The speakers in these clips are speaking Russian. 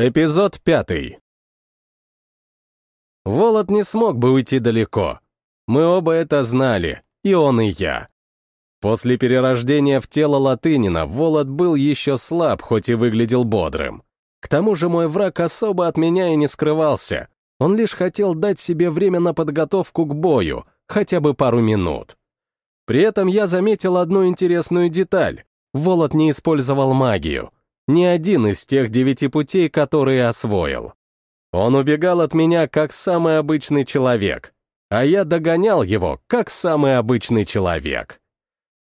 Эпизод пятый. Волод не смог бы уйти далеко. Мы оба это знали, и он, и я. После перерождения в тело Латынина Волод был еще слаб, хоть и выглядел бодрым. К тому же мой враг особо от меня и не скрывался. Он лишь хотел дать себе время на подготовку к бою, хотя бы пару минут. При этом я заметил одну интересную деталь. Волод не использовал магию — ни один из тех девяти путей, которые освоил. Он убегал от меня как самый обычный человек, а я догонял его как самый обычный человек.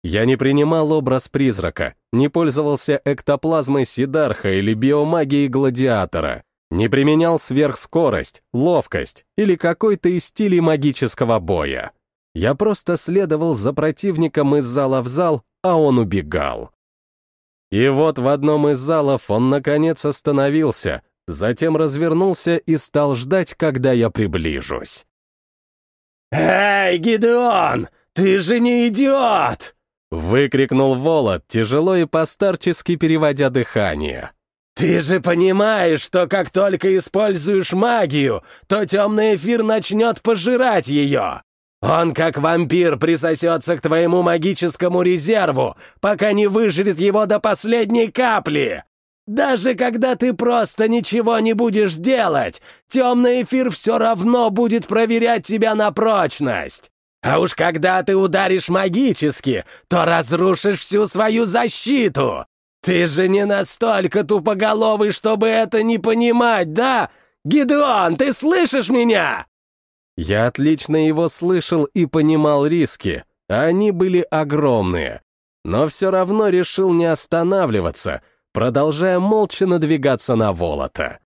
Я не принимал образ призрака, не пользовался эктоплазмой Сидарха или биомагией Гладиатора, не применял сверхскорость, ловкость или какой-то из стилей магического боя. Я просто следовал за противником из зала в зал, а он убегал. И вот в одном из залов он, наконец, остановился, затем развернулся и стал ждать, когда я приближусь. «Эй, Гидеон, ты же не идиот!» Выкрикнул Волод, тяжело и постарчески переводя дыхание. «Ты же понимаешь, что как только используешь магию, то темный эфир начнет пожирать ее! Он, как вампир, присосется к твоему магическому резерву, пока не выжрет его до последней капли. Даже когда ты просто ничего не будешь делать, темный эфир все равно будет проверять тебя на прочность. А уж когда ты ударишь магически, то разрушишь всю свою защиту. Ты же не настолько тупоголовый, чтобы это не понимать, да? Гидеон, ты слышишь меня? Я отлично его слышал и понимал риски, они были огромные. Но все равно решил не останавливаться, продолжая молча надвигаться на Волота.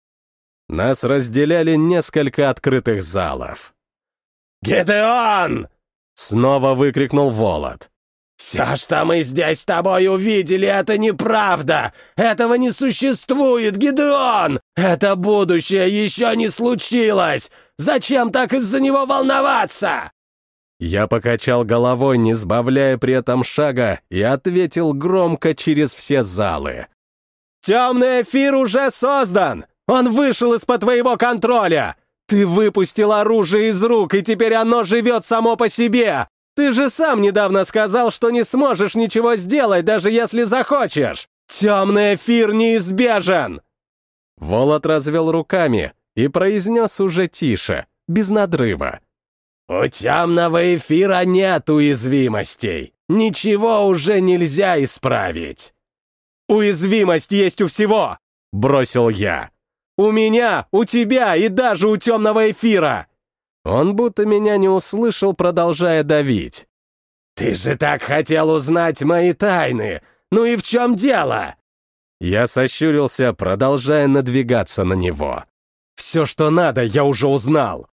Нас разделяли несколько открытых залов. «Гедеон!» — снова выкрикнул Волод. «Все, что мы здесь с тобой увидели, это неправда! Этого не существует, Гидеон! Это будущее еще не случилось! Зачем так из-за него волноваться?» Я покачал головой, не сбавляя при этом шага, и ответил громко через все залы. «Темный эфир уже создан! Он вышел из-под твоего контроля! Ты выпустил оружие из рук, и теперь оно живет само по себе! Ты же сам недавно сказал, что не сможешь ничего сделать, даже если захочешь! Темный эфир неизбежен!» Волод развел руками, и произнес уже тише, без надрыва. «У темного эфира нет уязвимостей. Ничего уже нельзя исправить». «Уязвимость есть у всего!» — бросил я. «У меня, у тебя и даже у темного эфира!» Он будто меня не услышал, продолжая давить. «Ты же так хотел узнать мои тайны! Ну и в чем дело?» Я сощурился, продолжая надвигаться на него. Все, что надо, я уже узнал.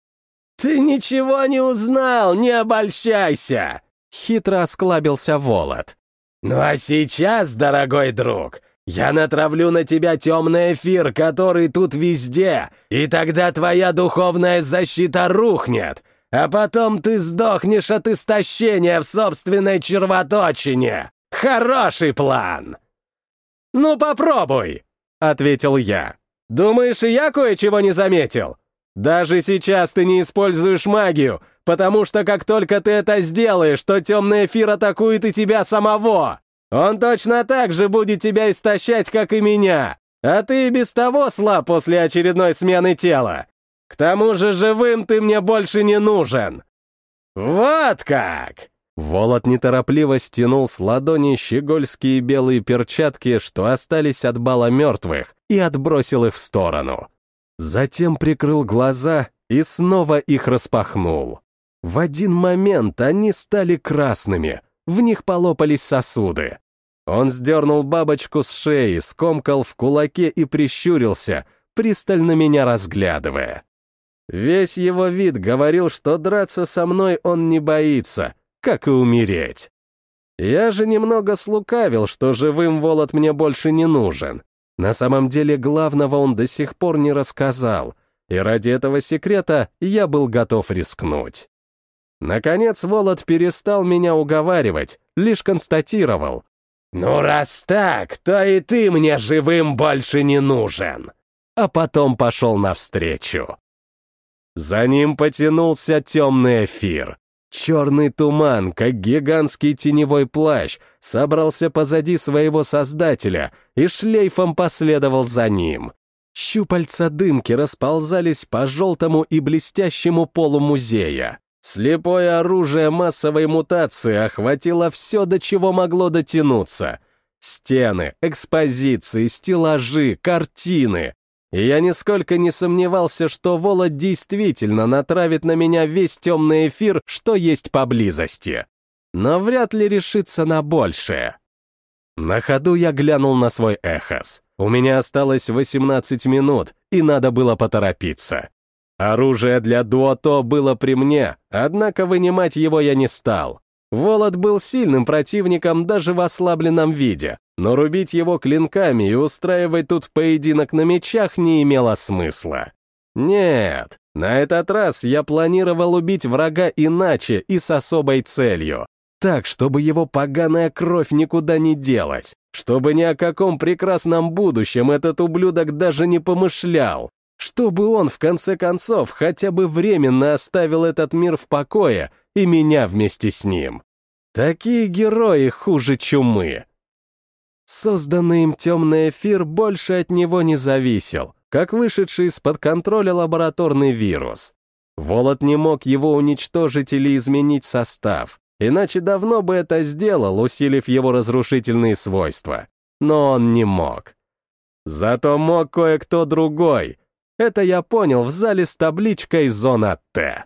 Ты ничего не узнал, не обольщайся! Хитро осклабился Волод. Ну а сейчас, дорогой друг, я натравлю на тебя темный эфир, который тут везде, и тогда твоя духовная защита рухнет, а потом ты сдохнешь от истощения в собственной червоточине. Хороший план!» «Ну попробуй!» — ответил я. Думаешь, и я кое-чего не заметил? Даже сейчас ты не используешь магию, потому что как только ты это сделаешь, то темный эфир атакует и тебя самого. Он точно так же будет тебя истощать, как и меня. А ты и без того слаб после очередной смены тела. К тому же живым ты мне больше не нужен. Вот как! Волод неторопливо стянул с ладони щегольские белые перчатки, что остались от бала мертвых, и отбросил их в сторону. Затем прикрыл глаза и снова их распахнул. В один момент они стали красными, в них полопались сосуды. Он сдернул бабочку с шеи, скомкал в кулаке и прищурился, пристально меня разглядывая. Весь его вид говорил, что драться со мной он не боится, как и умереть. Я же немного слукавил, что живым Волод мне больше не нужен. На самом деле главного он до сих пор не рассказал, и ради этого секрета я был готов рискнуть. Наконец Волод перестал меня уговаривать, лишь констатировал. «Ну, раз так, то и ты мне живым больше не нужен!» а потом пошел навстречу. За ним потянулся темный эфир. Черный туман, как гигантский теневой плащ, собрался позади своего создателя и шлейфом последовал за ним. Щупальца дымки расползались по желтому и блестящему полу музея. Слепое оружие массовой мутации охватило все, до чего могло дотянуться. Стены, экспозиции, стеллажи, картины. И я нисколько не сомневался, что Волод действительно натравит на меня весь темный эфир, что есть поблизости. Но вряд ли решится на большее. На ходу я глянул на свой эхос. У меня осталось 18 минут, и надо было поторопиться. Оружие для дуото было при мне, однако вынимать его я не стал. Волод был сильным противником даже в ослабленном виде, но рубить его клинками и устраивать тут поединок на мечах не имело смысла. Нет, на этот раз я планировал убить врага иначе и с особой целью. Так, чтобы его поганая кровь никуда не делась, чтобы ни о каком прекрасном будущем этот ублюдок даже не помышлял, чтобы он, в конце концов, хотя бы временно оставил этот мир в покое и меня вместе с ним. Такие герои хуже чумы. Созданный им темный эфир больше от него не зависел, как вышедший из-под контроля лабораторный вирус. Волод не мог его уничтожить или изменить состав, иначе давно бы это сделал, усилив его разрушительные свойства. Но он не мог. Зато мог кое-кто другой. Это я понял в зале с табличкой «Зона Т».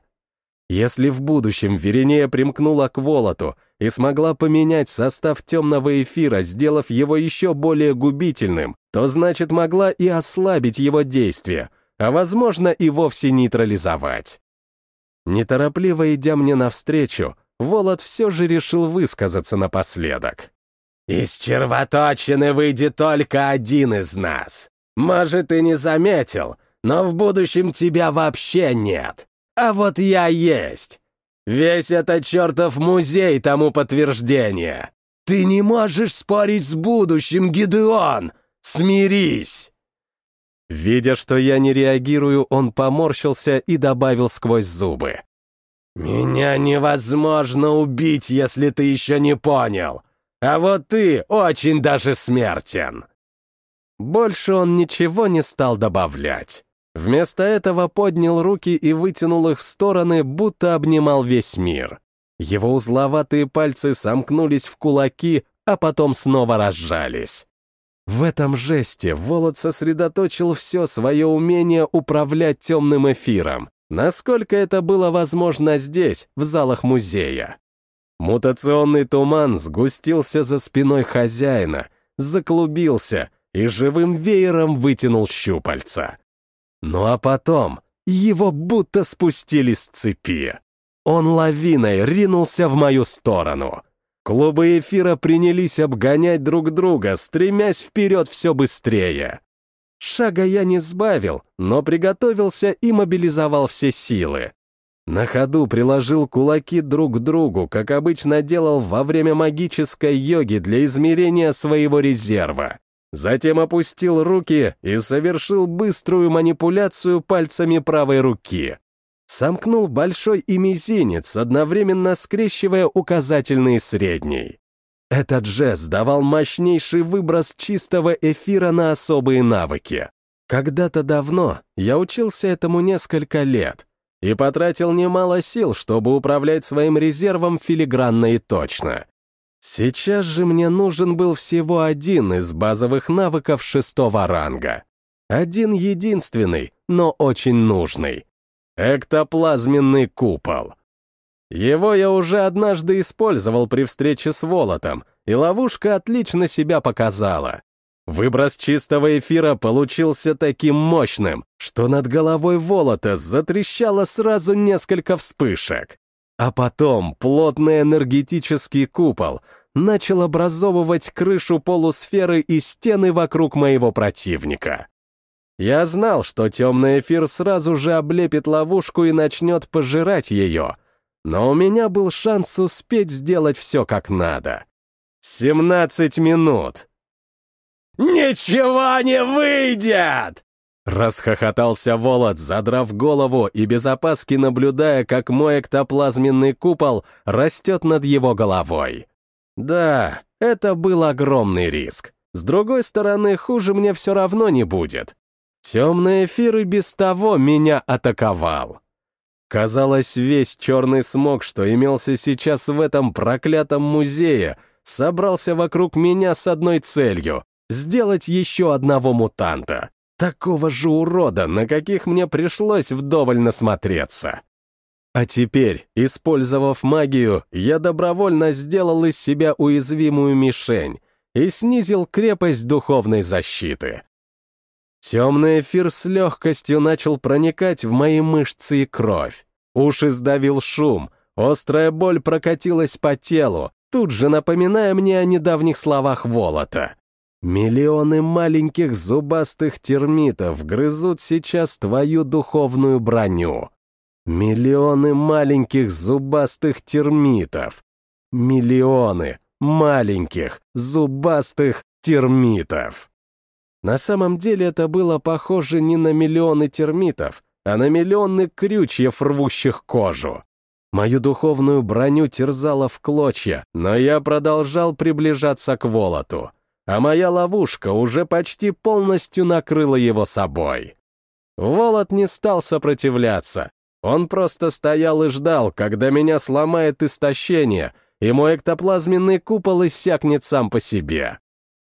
Если в будущем Веринея примкнула к Волоту и смогла поменять состав темного эфира, сделав его еще более губительным, то значит могла и ослабить его действие, а возможно и вовсе нейтрализовать. Неторопливо идя мне навстречу, Волод все же решил высказаться напоследок. «Из червоточины выйдет только один из нас. Может, ты не заметил, но в будущем тебя вообще нет. А вот я есть. Весь этот чертов музей тому подтверждение. Ты не можешь спорить с будущим, Гидеон! Смирись!» Видя, что я не реагирую, он поморщился и добавил сквозь зубы. «Меня невозможно убить, если ты еще не понял. А вот ты очень даже смертен». Больше он ничего не стал добавлять. Вместо этого поднял руки и вытянул их в стороны, будто обнимал весь мир. Его узловатые пальцы сомкнулись в кулаки, а потом снова разжались. В этом жесте Волод сосредоточил все свое умение управлять темным эфиром, насколько это было возможно здесь, в залах музея. Мутационный туман сгустился за спиной хозяина, заклубился и живым веером вытянул щупальца. Ну а потом его будто спустили с цепи. Он лавиной ринулся в мою сторону. Клубы эфира принялись обгонять друг друга, стремясь вперед все быстрее. Шага я не сбавил, но приготовился и мобилизовал все силы. На ходу приложил кулаки друг к другу, как обычно делал во время магической йоги для измерения своего резерва. Затем опустил руки и совершил быструю манипуляцию пальцами правой руки. Сомкнул большой и мизинец, одновременно скрещивая указательный и средний. Этот жест давал мощнейший выброс чистого эфира на особые навыки. Когда-то давно я учился этому несколько лет и потратил немало сил, чтобы управлять своим резервом филигранно и точно. Сейчас же мне нужен был всего один из базовых навыков шестого ранга. Один единственный, но очень нужный. Эктоплазменный купол. Его я уже однажды использовал при встрече с Волотом, и ловушка отлично себя показала. Выброс чистого эфира получился таким мощным, что над головой Волота затрещало сразу несколько вспышек. А потом плотный энергетический купол начал образовывать крышу полусферы и стены вокруг моего противника. Я знал, что темный эфир сразу же облепит ловушку и начнет пожирать ее, но у меня был шанс успеть сделать все как надо. Семнадцать минут. «Ничего не выйдет!» Расхохотался Волод, задрав голову и без опаски наблюдая, как мой эктоплазменный купол растет над его головой. Да, это был огромный риск. С другой стороны, хуже мне все равно не будет. Темный эфир и без того меня атаковал. Казалось, весь черный смог, что имелся сейчас в этом проклятом музее, собрался вокруг меня с одной целью — сделать еще одного мутанта. Такого же урода, на каких мне пришлось вдоволь насмотреться. А теперь, использовав магию, я добровольно сделал из себя уязвимую мишень и снизил крепость духовной защиты. Темный эфир с легкостью начал проникать в мои мышцы и кровь. Уши сдавил шум, острая боль прокатилась по телу, тут же напоминая мне о недавних словах Волота. Миллионы маленьких зубастых термитов грызут сейчас твою духовную броню. Миллионы маленьких зубастых термитов. Миллионы маленьких зубастых термитов. На самом деле это было похоже не на миллионы термитов, а на миллионы крючьев, рвущих кожу. Мою духовную броню терзала в клочья, но я продолжал приближаться к Волоту а моя ловушка уже почти полностью накрыла его собой. Волод не стал сопротивляться. Он просто стоял и ждал, когда меня сломает истощение, и мой эктоплазменный купол иссякнет сам по себе.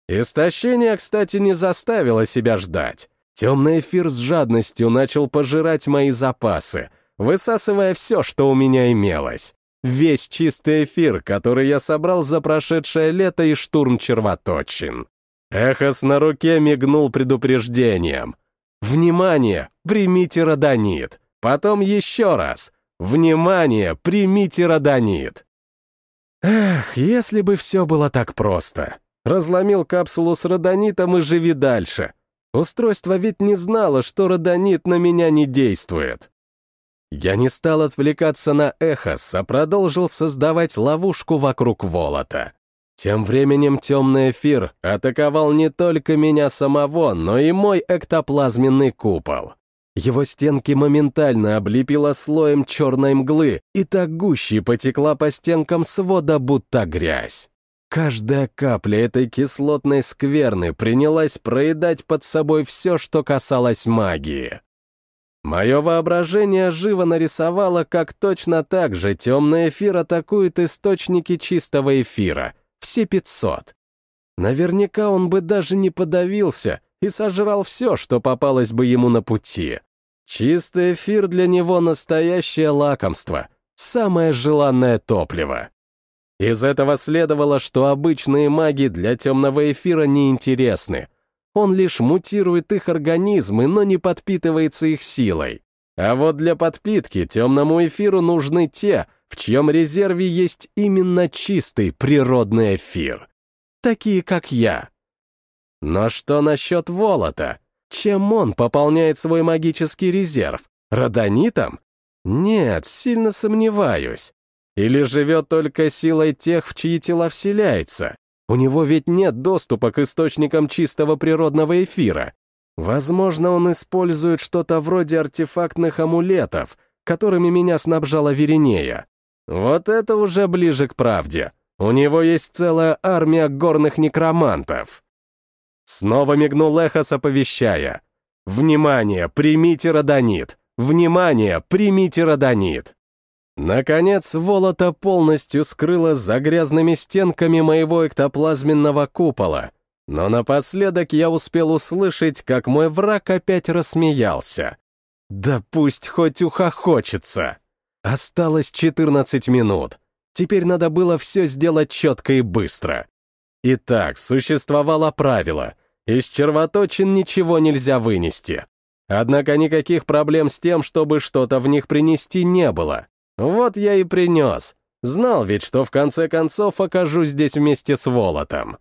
Истощение, кстати, не заставило себя ждать. Темный эфир с жадностью начал пожирать мои запасы, высасывая все, что у меня имелось. Весь чистый эфир, который я собрал за прошедшее лето и штурм червоточин. Эхос на руке мигнул предупреждением. «Внимание! Примите родонит!» Потом еще раз. «Внимание! Примите родонит!» Эх, если бы все было так просто. Разломил капсулу с родонитом и живи дальше. Устройство ведь не знало, что родонит на меня не действует. Я не стал отвлекаться на эхос, а продолжил создавать ловушку вокруг Волота. Тем временем темный эфир атаковал не только меня самого, но и мой эктоплазменный купол. Его стенки моментально облепило слоем черной мглы, и так гуще потекла по стенкам свода, будто грязь. Каждая капля этой кислотной скверны принялась проедать под собой все, что касалось магии. Мое воображение живо нарисовало, как точно так же темный эфир атакует источники чистого эфира, все 500. Наверняка он бы даже не подавился и сожрал все, что попалось бы ему на пути. Чистый эфир для него настоящее лакомство, самое желанное топливо. Из этого следовало, что обычные маги для темного эфира неинтересны — он лишь мутирует их организмы, но не подпитывается их силой. А вот для подпитки темному эфиру нужны те, в чьем резерве есть именно чистый природный эфир. Такие, как я. Но что насчет Волота? Чем он пополняет свой магический резерв? Родонитом? Нет, сильно сомневаюсь. Или живет только силой тех, в чьи тела вселяется? У него ведь нет доступа к источникам чистого природного эфира. Возможно, он использует что-то вроде артефактных амулетов, которыми меня снабжала Веринея. Вот это уже ближе к правде. У него есть целая армия горных некромантов. Снова мигнул Эхос, оповещая. «Внимание, примите родонит! Внимание, примите родонит!» Наконец, Волота полностью скрыла за грязными стенками моего эктоплазменного купола, но напоследок я успел услышать, как мой враг опять рассмеялся. Да пусть хоть ухохочется. Осталось 14 минут. Теперь надо было все сделать четко и быстро. Итак, существовало правило. Из червоточин ничего нельзя вынести. Однако никаких проблем с тем, чтобы что-то в них принести, не было. Вот я и принес. Знал ведь, что в конце концов окажусь здесь вместе с Волотом.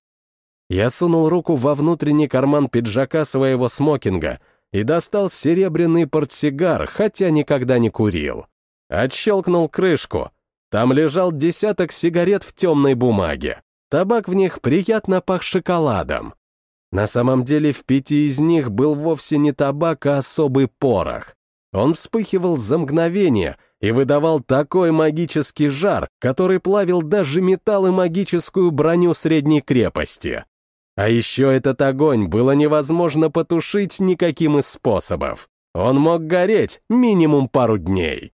Я сунул руку во внутренний карман пиджака своего смокинга и достал серебряный портсигар, хотя никогда не курил. Отщелкнул крышку. Там лежал десяток сигарет в темной бумаге. Табак в них приятно пах шоколадом. На самом деле в пяти из них был вовсе не табак, а особый порох. Он вспыхивал за мгновение и выдавал такой магический жар, который плавил даже металл и магическую броню средней крепости. А еще этот огонь было невозможно потушить никаким из способов. Он мог гореть минимум пару дней.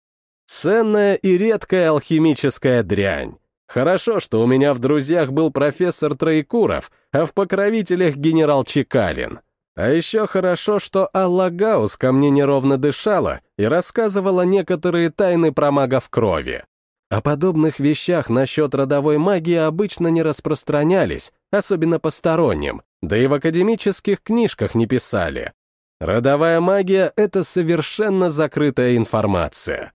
Ценная и редкая алхимическая дрянь. Хорошо, что у меня в друзьях был профессор Троекуров, а в покровителях генерал Чекалин. А еще хорошо, что Алла Гаус ко мне неровно дышала и рассказывала некоторые тайны про магов крови. О подобных вещах насчет родовой магии обычно не распространялись, особенно посторонним, да и в академических книжках не писали. Родовая магия — это совершенно закрытая информация.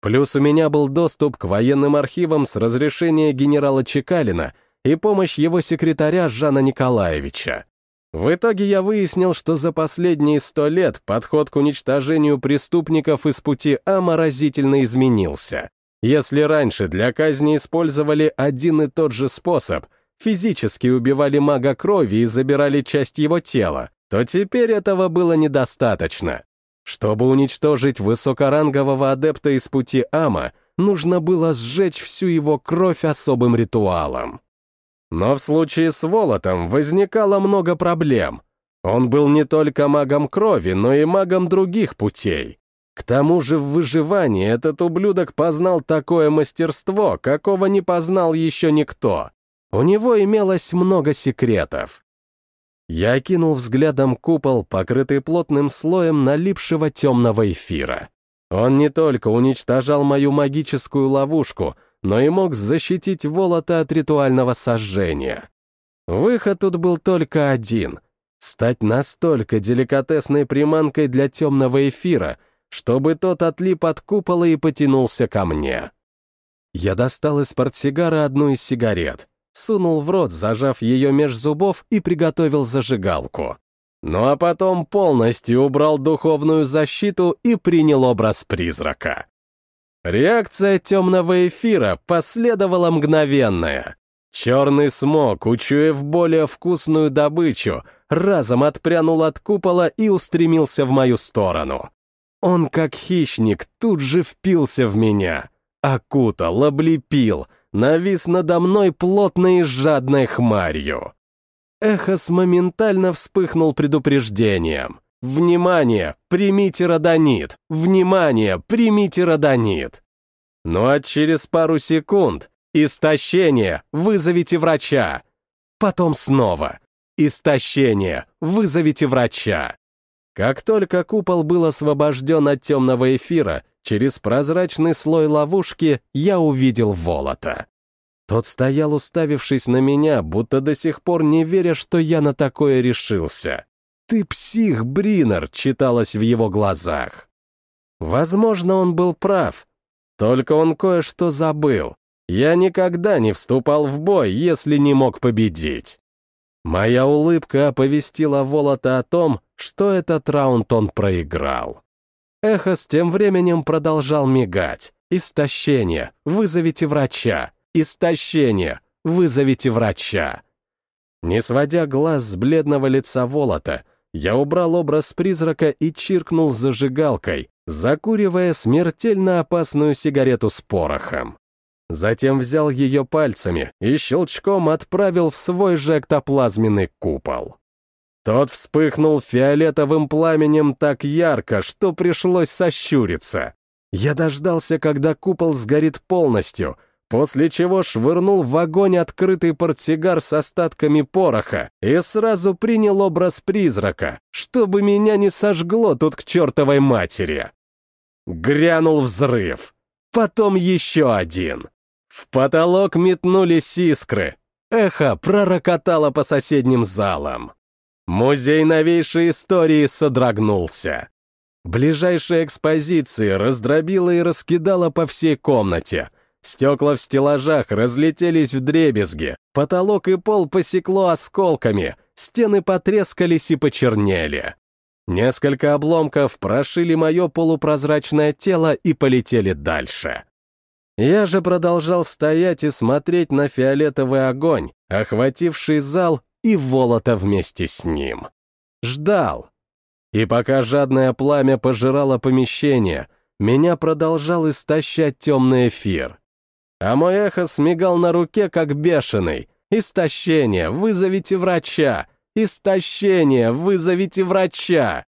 Плюс у меня был доступ к военным архивам с разрешения генерала Чекалина и помощь его секретаря Жана Николаевича. В итоге я выяснил, что за последние сто лет подход к уничтожению преступников из пути Ама разительно изменился. Если раньше для казни использовали один и тот же способ, физически убивали мага крови и забирали часть его тела, то теперь этого было недостаточно. Чтобы уничтожить высокорангового адепта из пути Ама, нужно было сжечь всю его кровь особым ритуалом. Но в случае с Волотом возникало много проблем. Он был не только магом крови, но и магом других путей. К тому же в выживании этот ублюдок познал такое мастерство, какого не познал еще никто. У него имелось много секретов. Я окинул взглядом купол, покрытый плотным слоем налипшего темного эфира. Он не только уничтожал мою магическую ловушку, но и мог защитить Волота от ритуального сожжения. Выход тут был только один — стать настолько деликатесной приманкой для темного эфира, чтобы тот отлип от купола и потянулся ко мне. Я достал из портсигара одну из сигарет сунул в рот, зажав ее меж зубов и приготовил зажигалку. Ну а потом полностью убрал духовную защиту и принял образ призрака. Реакция темного эфира последовала мгновенная. Черный смог, учуяв более вкусную добычу, разом отпрянул от купола и устремился в мою сторону. Он, как хищник, тут же впился в меня, окутал, облепил — навис надо мной плотной и жадной хмарью. Эхос моментально вспыхнул предупреждением. «Внимание! Примите родонит! Внимание! Примите родонит!» Ну а через пару секунд «Истощение! Вызовите врача!» Потом снова «Истощение! Вызовите врача!» Как только купол был освобожден от темного эфира, через прозрачный слой ловушки я увидел Волота. Тот стоял, уставившись на меня, будто до сих пор не веря, что я на такое решился. «Ты псих, Бринер!» — читалось в его глазах. Возможно, он был прав. Только он кое-что забыл. Я никогда не вступал в бой, если не мог победить. Моя улыбка оповестила Волота о том, что этот раунд он проиграл. Эхо с тем временем продолжал мигать. «Истощение! Вызовите врача! Истощение! Вызовите врача!» Не сводя глаз с бледного лица Волота, я убрал образ призрака и чиркнул зажигалкой, закуривая смертельно опасную сигарету с порохом. Затем взял ее пальцами и щелчком отправил в свой же эктоплазменный купол. Тот вспыхнул фиолетовым пламенем так ярко, что пришлось сощуриться. Я дождался, когда купол сгорит полностью, после чего швырнул в огонь открытый портсигар с остатками пороха и сразу принял образ призрака, чтобы меня не сожгло тут к чертовой матери. Грянул взрыв. Потом еще один. В потолок метнулись искры. Эхо пророкотало по соседним залам. Музей новейшей истории содрогнулся. Ближайшая экспозиция раздробила и раскидала по всей комнате. Стекла в стеллажах разлетелись в дребезги, потолок и пол посекло осколками, стены потрескались и почернели. Несколько обломков прошили мое полупрозрачное тело и полетели дальше. Я же продолжал стоять и смотреть на фиолетовый огонь, охвативший зал и Волота вместе с ним. Ждал. И пока жадное пламя пожирало помещение, меня продолжал истощать темный эфир. А мой эхо смигал на руке, как бешеный. «Истощение! Вызовите врача! Истощение! Вызовите врача!»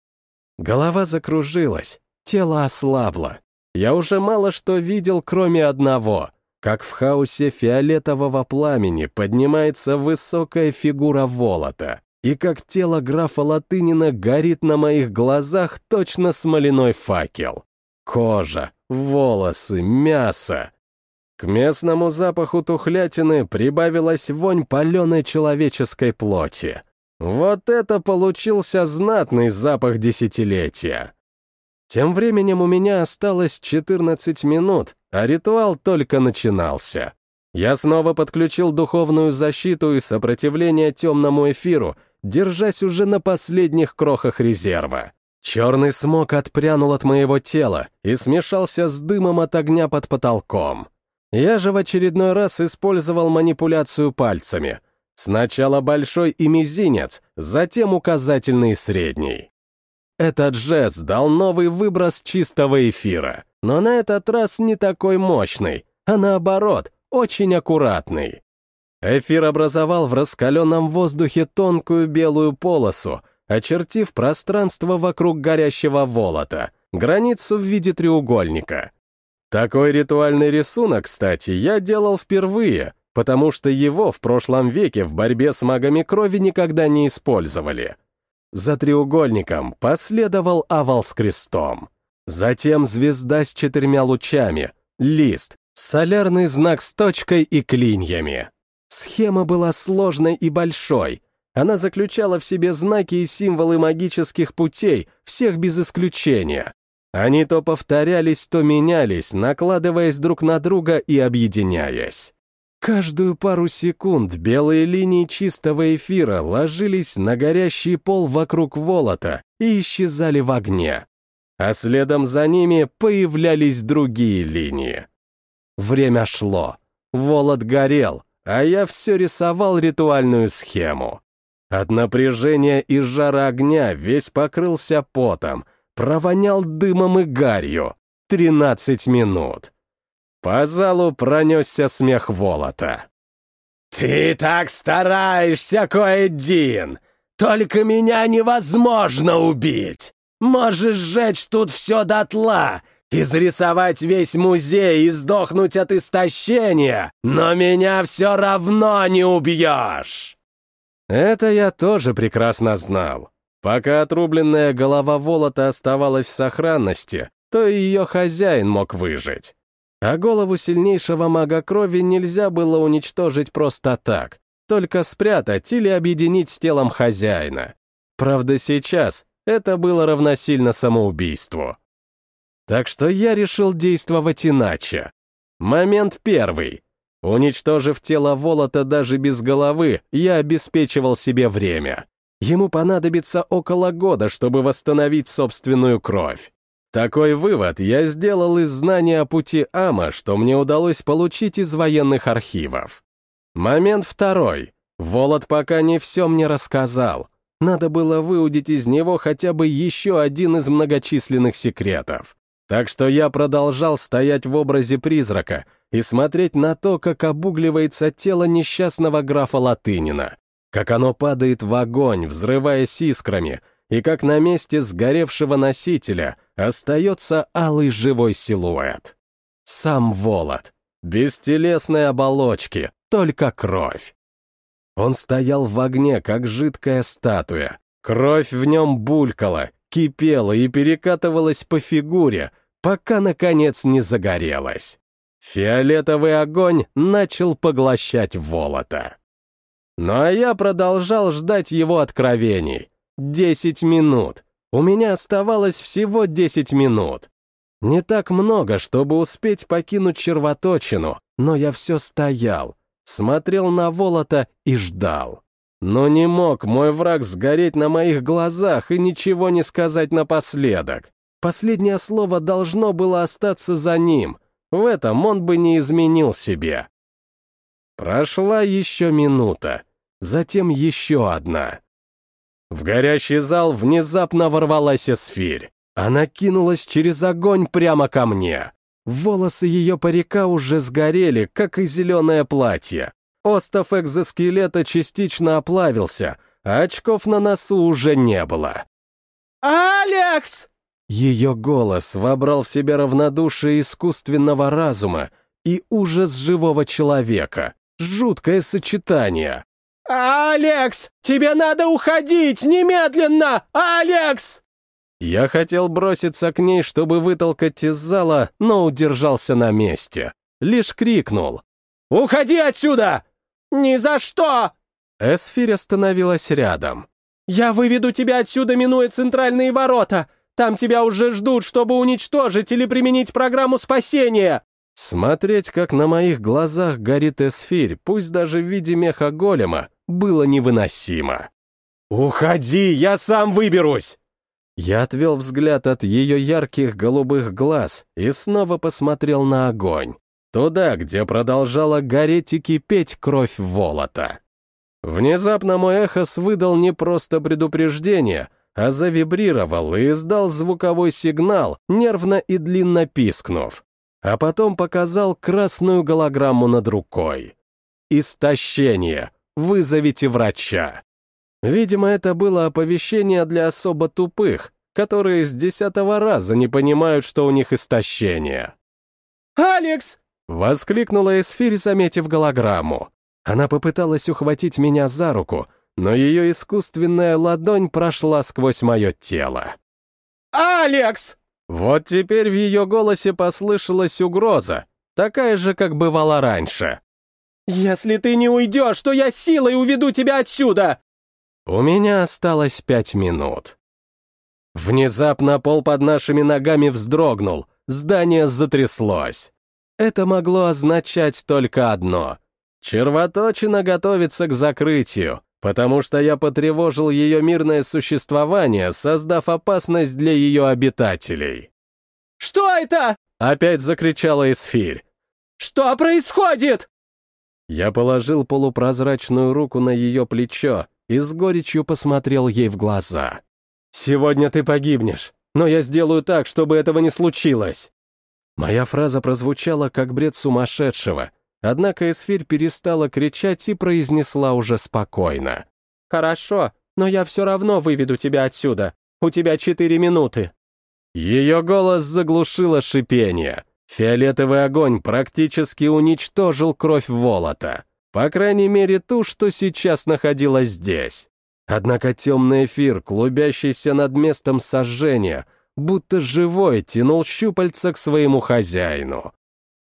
Голова закружилась, тело ослабло. Я уже мало что видел, кроме одного — как в хаосе фиолетового пламени поднимается высокая фигура Волота, и как тело графа Латынина горит на моих глазах точно смоляной факел. Кожа, волосы, мясо. К местному запаху тухлятины прибавилась вонь паленой человеческой плоти. Вот это получился знатный запах десятилетия. Тем временем у меня осталось 14 минут, а ритуал только начинался. Я снова подключил духовную защиту и сопротивление темному эфиру, держась уже на последних крохах резерва. Черный смог отпрянул от моего тела и смешался с дымом от огня под потолком. Я же в очередной раз использовал манипуляцию пальцами. Сначала большой и мизинец, затем указательный и средний. Этот жест дал новый выброс чистого эфира, но на этот раз не такой мощный, а наоборот, очень аккуратный. Эфир образовал в раскаленном воздухе тонкую белую полосу, очертив пространство вокруг горящего волота, границу в виде треугольника. Такой ритуальный рисунок, кстати, я делал впервые, потому что его в прошлом веке в борьбе с магами крови никогда не использовали. За треугольником последовал овал с крестом. Затем звезда с четырьмя лучами, лист, солярный знак с точкой и клиньями. Схема была сложной и большой. Она заключала в себе знаки и символы магических путей, всех без исключения. Они то повторялись, то менялись, накладываясь друг на друга и объединяясь. Каждую пару секунд белые линии чистого эфира ложились на горящий пол вокруг волота и исчезали в огне. А следом за ними появлялись другие линии. Время шло. Волот горел, а я все рисовал ритуальную схему. От напряжения и жара огня весь покрылся потом, провонял дымом и гарью. Тринадцать минут. По залу пронесся смех Волота. «Ты так стараешься, Коэдин! Только меня невозможно убить! Можешь сжечь тут все дотла, изрисовать весь музей и сдохнуть от истощения, но меня все равно не убьешь!» Это я тоже прекрасно знал. Пока отрубленная голова Волота оставалась в сохранности, то и ее хозяин мог выжить. А голову сильнейшего мага крови нельзя было уничтожить просто так, только спрятать или объединить с телом хозяина. Правда, сейчас это было равносильно самоубийству. Так что я решил действовать иначе. Момент первый. Уничтожив тело Волота даже без головы, я обеспечивал себе время. Ему понадобится около года, чтобы восстановить собственную кровь. Такой вывод я сделал из знания о пути Ама, что мне удалось получить из военных архивов. Момент второй. Волод пока не все мне рассказал. Надо было выудить из него хотя бы еще один из многочисленных секретов. Так что я продолжал стоять в образе призрака и смотреть на то, как обугливается тело несчастного графа Латынина, как оно падает в огонь, взрываясь искрами, и как на месте сгоревшего носителя остается алый живой силуэт. Сам Волод, без телесной оболочки, только кровь. Он стоял в огне, как жидкая статуя. Кровь в нем булькала, кипела и перекатывалась по фигуре, пока, наконец, не загорелась. Фиолетовый огонь начал поглощать Волота. А я продолжал ждать его откровений, Десять минут. У меня оставалось всего десять минут. Не так много, чтобы успеть покинуть червоточину, но я все стоял, смотрел на Волота и ждал. Но не мог мой враг сгореть на моих глазах и ничего не сказать напоследок. Последнее слово должно было остаться за ним. В этом он бы не изменил себе. Прошла еще минута. затем еще одна. В горящий зал внезапно ворвалась эсфирь. Она кинулась через огонь прямо ко мне. Волосы ее парика уже сгорели, как и зеленое платье. Остов экзоскелета частично оплавился, а очков на носу уже не было. «Алекс!» Ее голос вобрал в себя равнодушие искусственного разума и ужас живого человека. Жуткое сочетание. «Алекс! Тебе надо уходить! Немедленно! Алекс!» Я хотел броситься к ней, чтобы вытолкать из зала, но удержался на месте. Лишь крикнул. «Уходи отсюда! Ни за что!» Эсфирь остановилась рядом. «Я выведу тебя отсюда, минуя центральные ворота! Там тебя уже ждут, чтобы уничтожить или применить программу спасения!» Смотреть, как на моих глазах горит эсфирь, пусть даже в виде меха голема, было невыносимо. «Уходи, я сам выберусь!» Я отвел взгляд от ее ярких голубых глаз и снова посмотрел на огонь. Туда, где продолжала гореть и кипеть кровь Волота. Внезапно мой эхос выдал не просто предупреждение, а завибрировал и издал звуковой сигнал, нервно и длинно пискнув. А потом показал красную голограмму над рукой. «Истощение! Вызовите врача!» Видимо, это было оповещение для особо тупых, которые с десятого раза не понимают, что у них истощение. «Алекс!» — воскликнула Эсфирь, заметив голограмму. Она попыталась ухватить меня за руку, но ее искусственная ладонь прошла сквозь мое тело. «Алекс!» Вот теперь в ее голосе послышалась угроза, такая же, как бывала раньше. «Если ты не уйдешь, то я силой уведу тебя отсюда!» У меня осталось пять минут. Внезапно пол под нашими ногами вздрогнул, здание затряслось. Это могло означать только одно. Червоточина готовится к закрытию, потому что я потревожил ее мирное существование, создав опасность для ее обитателей. «Что это?» — опять закричала Эсфирь. «Что происходит?» Я положил полупрозрачную руку на ее плечо и с горечью посмотрел ей в глаза. «Сегодня ты погибнешь, но я сделаю так, чтобы этого не случилось». Моя фраза прозвучала как бред сумасшедшего, однако Эсфирь перестала кричать и произнесла уже спокойно. «Хорошо, но я все равно выведу тебя отсюда. У тебя четыре минуты». Ее голос заглушило шипение. Фиолетовый огонь практически уничтожил кровь Волота. По крайней мере, ту, что сейчас находилась здесь. Однако темный эфир, клубящийся над местом сожжения, будто живой, тянул щупальца к своему хозяину.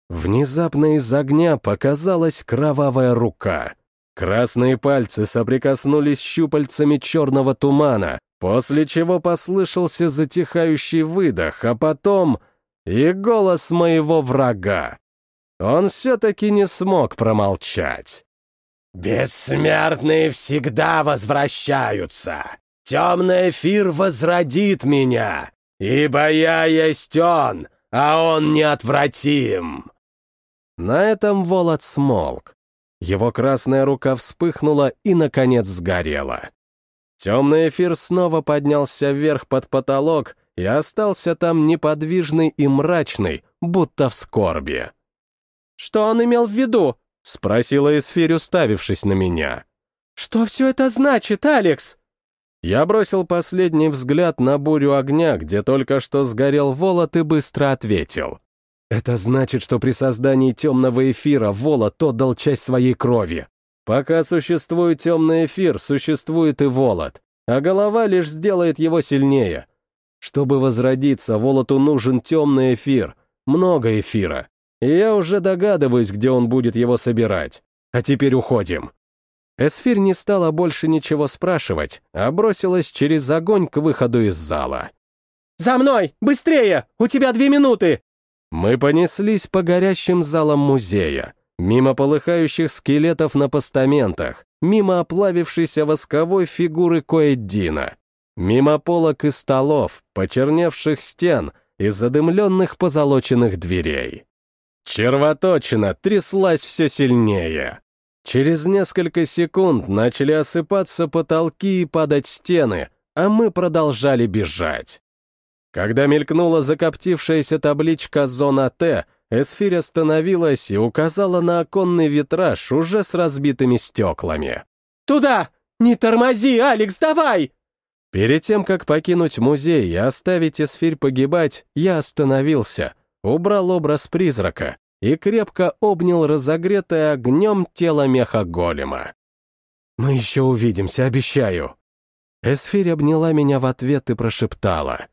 Внезапно из огня показалась кровавая рука. Красные пальцы соприкоснулись щупальцами черного тумана, после чего послышался затихающий выдох, а потом и голос моего врага. Он все-таки не смог промолчать. «Бессмертные всегда возвращаются. Темный эфир возродит меня, ибо я есть он, а он неотвратим». На этом Волод смолк. Его красная рука вспыхнула и, наконец, сгорела. Темный эфир снова поднялся вверх под потолок и остался там неподвижный и мрачный, будто в скорби. «Что он имел в виду?» — спросила Эсфирь, уставившись на меня. «Что все это значит, Алекс?» Я бросил последний взгляд на бурю огня, где только что сгорел Волод, и быстро ответил. Это значит, что при создании темного эфира Волод отдал часть своей крови. Пока существует темный эфир, существует и Волод, а голова лишь сделает его сильнее. Чтобы возродиться, Волоту нужен темный эфир, много эфира. И я уже догадываюсь, где он будет его собирать. А теперь уходим. Эсфир не стала больше ничего спрашивать, а бросилась через огонь к выходу из зала. «За мной! Быстрее! У тебя две минуты!» Мы понеслись по горящим залам музея, мимо полыхающих скелетов на постаментах, мимо оплавившейся восковой фигуры Коэддина, мимо полок и столов, почерневших стен и задымленных позолоченных дверей. Червоточина тряслась все сильнее. Через несколько секунд начали осыпаться потолки и падать стены, а мы продолжали бежать. Когда мелькнула закоптившаяся табличка «Зона Т», Эсфирь остановилась и указала на оконный витраж уже с разбитыми стеклами. «Туда! Не тормози, Алекс, давай!» Перед тем, как покинуть музей и оставить Эсфирь погибать, я остановился, убрал образ призрака и крепко обнял разогретое огнем тело меха голема. «Мы еще увидимся, обещаю!» Эсфирь обняла меня в ответ и прошептала.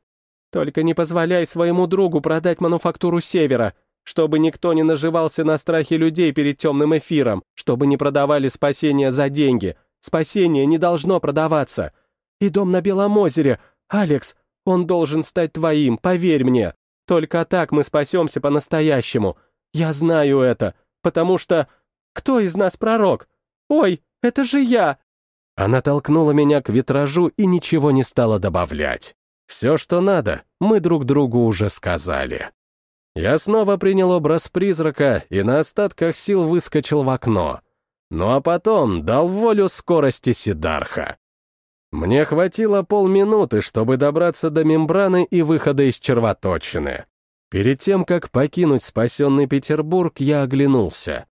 «Только не позволяй своему другу продать мануфактуру Севера чтобы никто не наживался на страхе людей перед темным эфиром, чтобы не продавали спасение за деньги. Спасение не должно продаваться. И дом на Белом озере, Алекс, он должен стать твоим, поверь мне. Только так мы спасемся по-настоящему. Я знаю это, потому что... Кто из нас пророк? Ой, это же я!» Она толкнула меня к витражу и ничего не стала добавлять. Все, что надо, мы друг другу уже сказали. Я снова принял образ призрака и на остатках сил выскочил в окно. Ну а потом дал волю скорости Сидарха. Мне хватило полминуты, чтобы добраться до мембраны и выхода из червоточины. Перед тем, как покинуть спасенный Петербург, я оглянулся.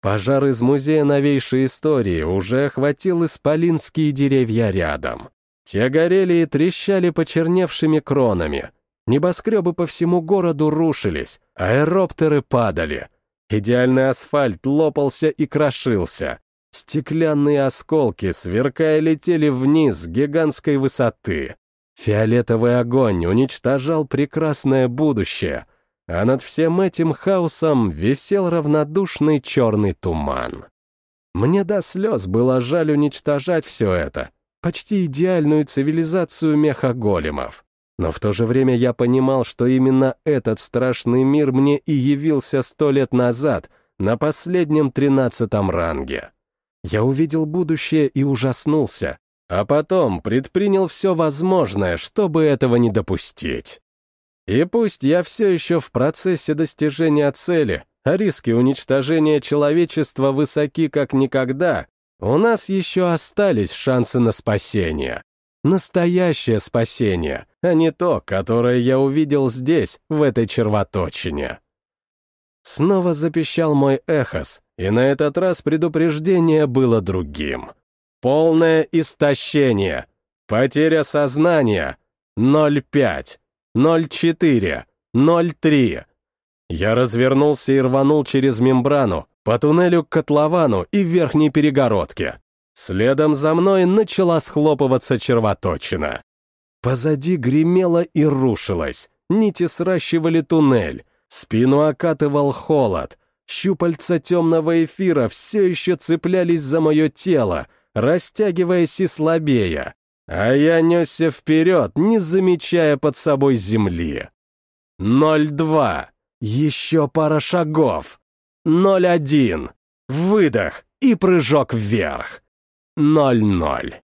Пожар из Музея новейшей истории уже охватил исполинские деревья рядом. Те горели и трещали почерневшими кронами, Небоскребы по всему городу рушились, аэроптеры падали. Идеальный асфальт лопался и крошился. Стеклянные осколки, сверкая, летели вниз с гигантской высоты. Фиолетовый огонь уничтожал прекрасное будущее, а над всем этим хаосом висел равнодушный черный туман. Мне до слез было жаль уничтожать все это, почти идеальную цивилизацию мехаголемов. Но в то же время я понимал, что именно этот страшный мир мне и явился сто лет назад, на последнем тринадцатом ранге. Я увидел будущее и ужаснулся, а потом предпринял все возможное, чтобы этого не допустить. И пусть я все еще в процессе достижения цели, а риски уничтожения человечества высоки как никогда, у нас еще остались шансы на спасение. Настоящее спасение, а не то, которое я увидел здесь, в этой червоточине. Снова запищал мой эхос, и на этот раз предупреждение было другим. Полное истощение. Потеря сознания. 0,5, 0,4, 0,3. Я развернулся и рванул через мембрану, по туннелю к котловану и верхней перегородке. Следом за мной начала схлопываться червоточина. Позади гремело и рушилось, нити сращивали туннель, спину окатывал холод, щупальца темного эфира все еще цеплялись за мое тело, растягиваясь и слабея, а я несся вперед, не замечая под собой земли. Ноль два. Еще пара шагов. Ноль один. Выдох и прыжок вверх. Ноль-ноль.